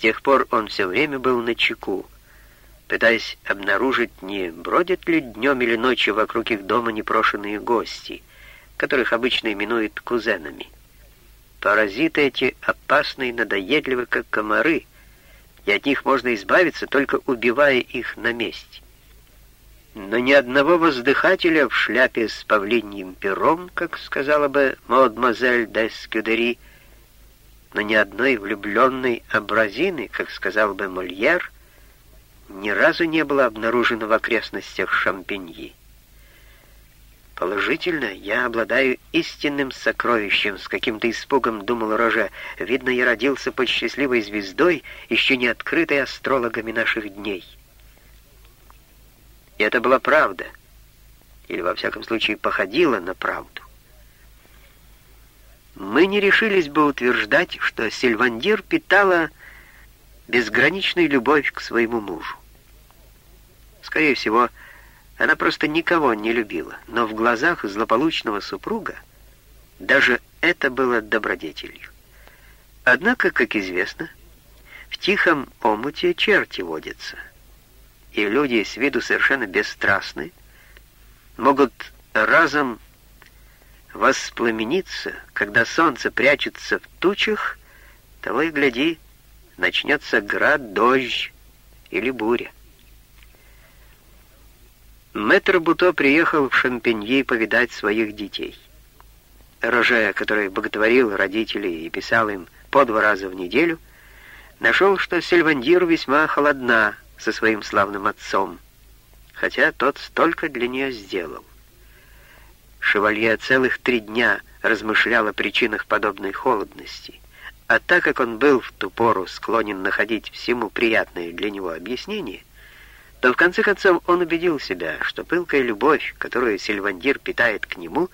тех пор он все время был на чеку, пытаясь обнаружить, не бродят ли днем или ночью вокруг их дома непрошенные гости, которых обычно именуют кузенами. Паразиты эти опасны и надоедливы, как комары, и от них можно избавиться, только убивая их на месте. Но ни одного воздыхателя в шляпе с павлиньим пером, как сказала бы мадемуазель де Скюдери, но ни одной влюбленной абразины, как сказал бы Мольер, ни разу не было обнаружено в окрестностях Шампиньи. Положительно, я обладаю истинным сокровищем, с каким-то испугом думал Роже. Видно, я родился под счастливой звездой, еще не открытой астрологами наших дней. И это была правда, или, во всяком случае, походила на правду. Мы не решились бы утверждать, что Сильвандир питала безграничную любовь к своему мужу. Скорее всего, она просто никого не любила, но в глазах злополучного супруга даже это было добродетелью. Однако, как известно, в тихом омуте черти водятся, и люди с виду совершенно бесстрастны, могут разом воспламениться, когда солнце прячется в тучах, того и гляди, начнется град, дождь или буря. Мэтр Буто приехал в Шампиньи повидать своих детей. Роже, который боготворил родителей и писал им по два раза в неделю, нашел, что Сильвандир весьма холодна со своим славным отцом, хотя тот столько для нее сделал. Шевалье целых три дня размышлял о причинах подобной холодности, а так как он был в ту пору склонен находить всему приятное для него объяснение, то в конце концов он убедил себя, что пылкая любовь, которую Сильвандир питает к нему,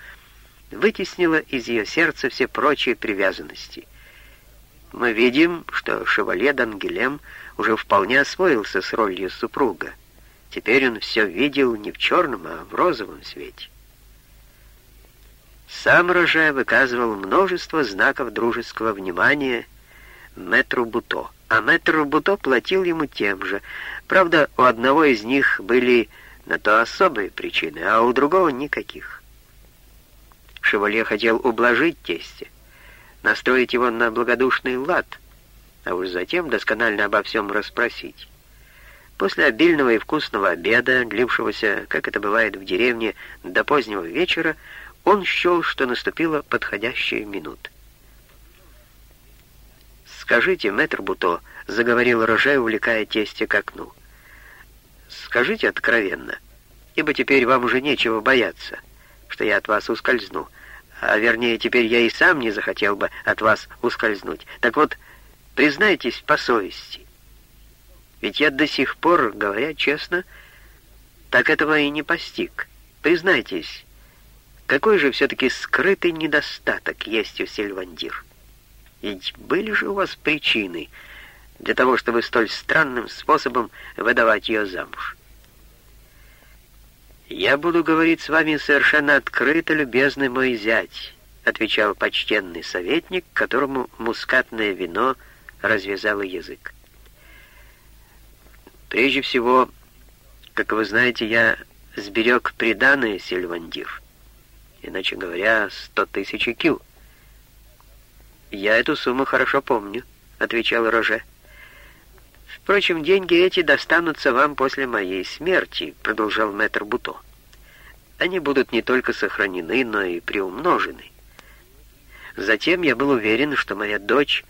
вытеснила из ее сердца все прочие привязанности. Мы видим, что шевалье Дангелем уже вполне освоился с ролью супруга. Теперь он все видел не в черном, а в розовом свете. Сам Роже выказывал множество знаков дружеского внимания мэтру Буто, а мэтр Буто платил ему тем же, Правда, у одного из них были на то особые причины, а у другого никаких. Шевалье хотел ублажить тестя, настроить его на благодушный лад, а уж затем досконально обо всем расспросить. После обильного и вкусного обеда, длившегося, как это бывает в деревне, до позднего вечера, он счел, что наступила подходящая минута. «Скажите, мэтр Буто», — заговорил Роже, увлекая тестя к окну, — Скажите откровенно, ибо теперь вам уже нечего бояться, что я от вас ускользну. А вернее, теперь я и сам не захотел бы от вас ускользнуть. Так вот, признайтесь по совести. Ведь я до сих пор, говоря честно, так этого и не постиг. Признайтесь, какой же все-таки скрытый недостаток есть у Сильвандир? Ведь были же у вас причины для того, чтобы столь странным способом выдавать ее замуж. «Я буду говорить с вами совершенно открыто, любезный мой зять», отвечал почтенный советник, которому мускатное вино развязало язык. «Прежде всего, как вы знаете, я сберег приданное Сильвандир, иначе говоря, сто тысяч кил». «Я эту сумму хорошо помню», — отвечал Роже. «Впрочем, деньги эти достанутся вам после моей смерти», — продолжал мэтр Буто. «Они будут не только сохранены, но и приумножены. Затем я был уверен, что моя дочь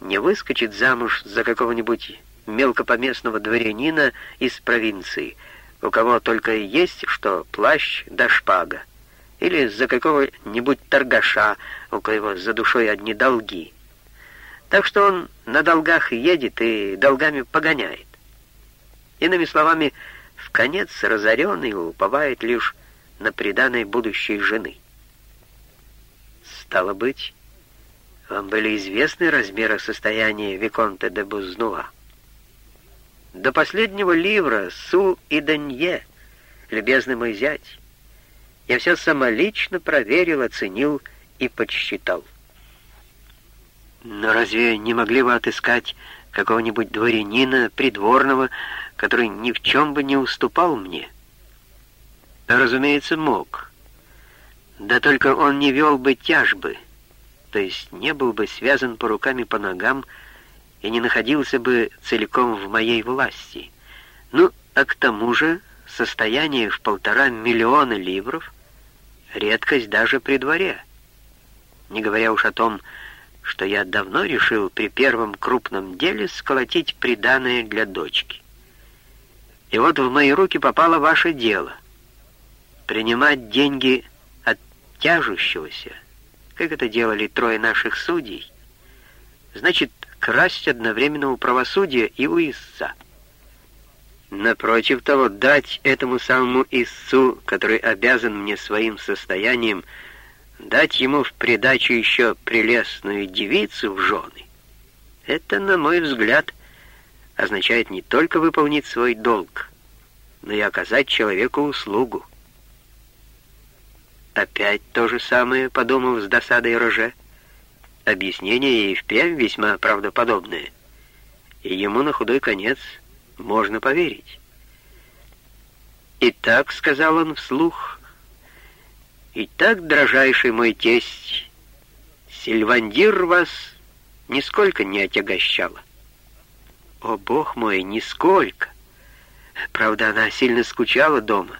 не выскочит замуж за какого-нибудь мелкопоместного дворянина из провинции, у кого только есть что плащ да шпага, или за какого-нибудь торгаша, у кого за душой одни долги». Так что он на долгах едет и долгами погоняет. Иными словами, в конец разоренный уповает лишь на преданной будущей жены. Стало быть, вам были известны размеры состояния Виконта де Бузнуа. До последнего ливра, су и данье, любезный мой зять, я все самолично проверил, оценил и подсчитал. Но разве не могли вы отыскать какого-нибудь дворянина, придворного, который ни в чем бы не уступал мне? Разумеется, мог. Да только он не вел бы тяжбы, то есть не был бы связан по рукам и по ногам и не находился бы целиком в моей власти. Ну, а к тому же состояние в полтора миллиона ливров — редкость даже при дворе. Не говоря уж о том, что я давно решил при первом крупном деле сколотить приданое для дочки. И вот в мои руки попало ваше дело — принимать деньги от тяжущегося, как это делали трое наших судей, значит, красть одновременно у правосудия и у истца. Напротив того, дать этому самому истцу, который обязан мне своим состоянием, дать ему в придачу еще прелестную девицу в жены, это, на мой взгляд, означает не только выполнить свой долг, но и оказать человеку услугу. Опять то же самое, подумал с досадой Роже. Объяснение и впрямь весьма правдоподобное. И ему на худой конец можно поверить. «Итак», — сказал он вслух, и так, дрожайший мой тесть, Сильвандир вас нисколько не отягощала. О, бог мой, нисколько! Правда, она сильно скучала дома,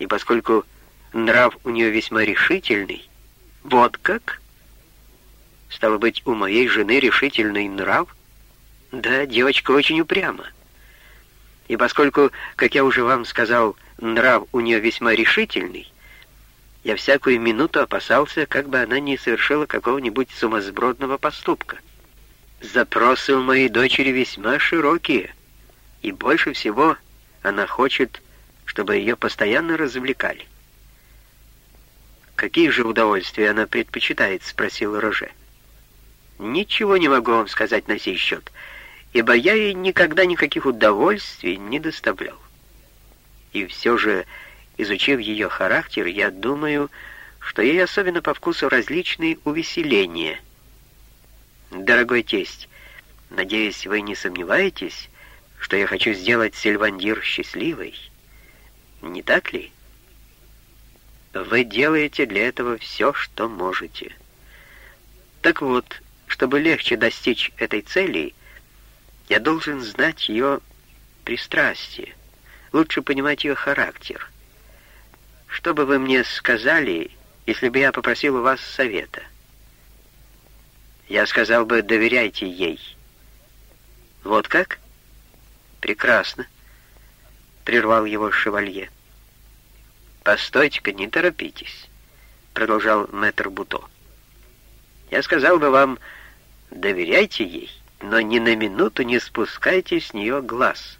и поскольку нрав у нее весьма решительный, вот как? Стало быть, у моей жены решительный нрав? Да, девочка очень упряма. И поскольку, как я уже вам сказал, нрав у нее весьма решительный, я всякую минуту опасался, как бы она не совершила какого-нибудь сумасбродного поступка. Запросы у моей дочери весьма широкие, и больше всего она хочет, чтобы ее постоянно развлекали. «Какие же удовольствия она предпочитает?» — спросил Роже. «Ничего не могу вам сказать на сей счет, ибо я ей никогда никаких удовольствий не доставлял. И все же Изучив ее характер, я думаю, что ей особенно по вкусу различные увеселения. Дорогой тесть, надеюсь, вы не сомневаетесь, что я хочу сделать Сильвандир счастливой. Не так ли? Вы делаете для этого все, что можете. Так вот, чтобы легче достичь этой цели, я должен знать ее пристрастие, лучше понимать ее характер — что бы вы мне сказали, если бы я попросил у вас совета? Я сказал бы, доверяйте ей. Вот как? Прекрасно, прервал его шевалье. Постойте-ка, не торопитесь, продолжал мэтр Буто. Я сказал бы вам, доверяйте ей, но ни на минуту не спускайте с нее глаз.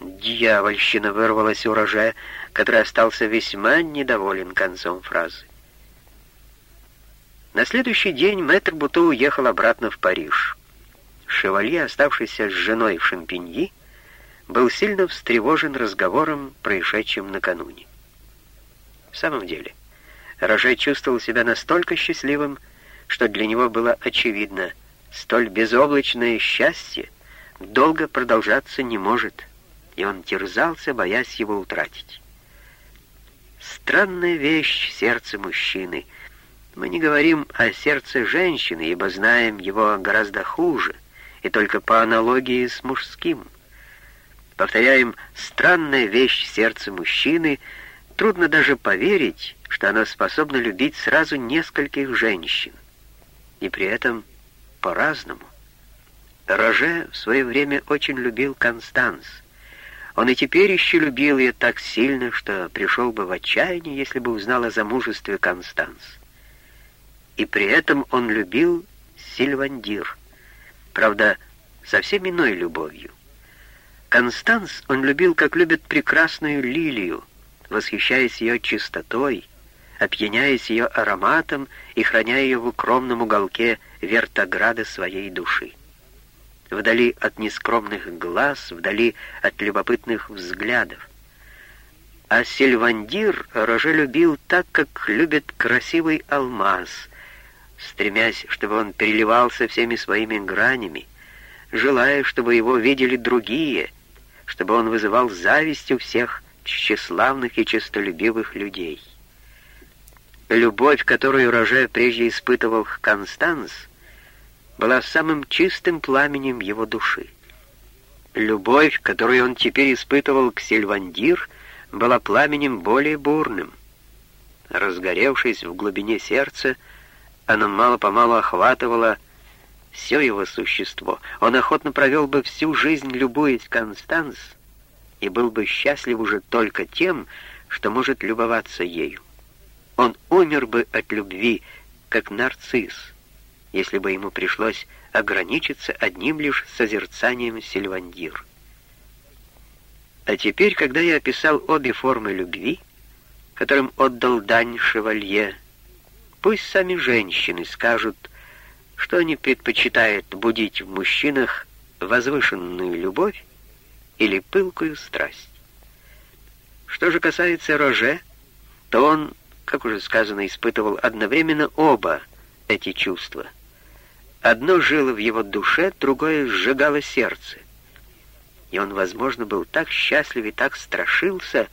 Дьявольщина вырвалась урожая, который остался весьма недоволен концом фразы. На следующий день мэтр Буто уехал обратно в Париж. Шевалье, оставшийся с женой в Шампиньи, был сильно встревожен разговором, происшедшим накануне. В самом деле, Роже чувствовал себя настолько счастливым, что для него было очевидно, столь безоблачное счастье долго продолжаться не может — и он терзался, боясь его утратить. Странная вещь сердце мужчины. Мы не говорим о сердце женщины, ибо знаем его гораздо хуже, и только по аналогии с мужским. Повторяем, странная вещь сердце мужчины, трудно даже поверить, что она способна любить сразу нескольких женщин, и при этом по-разному. Роже в свое время очень любил Констанс — он и теперь еще любил ее так сильно, что пришел бы в отчаяние, если бы узнал о замужестве Констанс. И при этом он любил Сильвандир, правда, совсем иной любовью. Констанс он любил, как любят прекрасную лилию, восхищаясь ее чистотой, опьяняясь ее ароматом и храня ее в укромном уголке вертограда своей души вдали от нескромных глаз, вдали от любопытных взглядов. А Сильвандир Роже любил так, как любит красивый алмаз, стремясь, чтобы он переливался всеми своими гранями, желая, чтобы его видели другие, чтобы он вызывал зависть у всех тщеславных и честолюбивых людей. Любовь, которую Роже прежде испытывал к Констанс, была самым чистым пламенем его души. Любовь, которую он теперь испытывал к Сильвандир, была пламенем более бурным. Разгоревшись в глубине сердца, она мало-помалу охватывала все его существо. Он охотно провел бы всю жизнь, любуясь Констанс, и был бы счастлив уже только тем, что может любоваться ею. Он умер бы от любви, как нарцисс, если бы ему пришлось ограничиться одним лишь созерцанием Сильвандир. А теперь, когда я описал обе формы любви, которым отдал дань шевалье, пусть сами женщины скажут, что они предпочитают будить в мужчинах возвышенную любовь или пылкую страсть. Что же касается Роже, то он, как уже сказано, испытывал одновременно оба эти чувства. Одно жило в его душе, другое сжигало сердце. И он, возможно, был так счастлив и так страшился,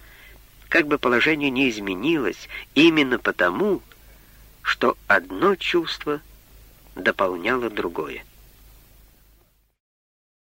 как бы положение не изменилось, именно потому, что одно чувство дополняло другое.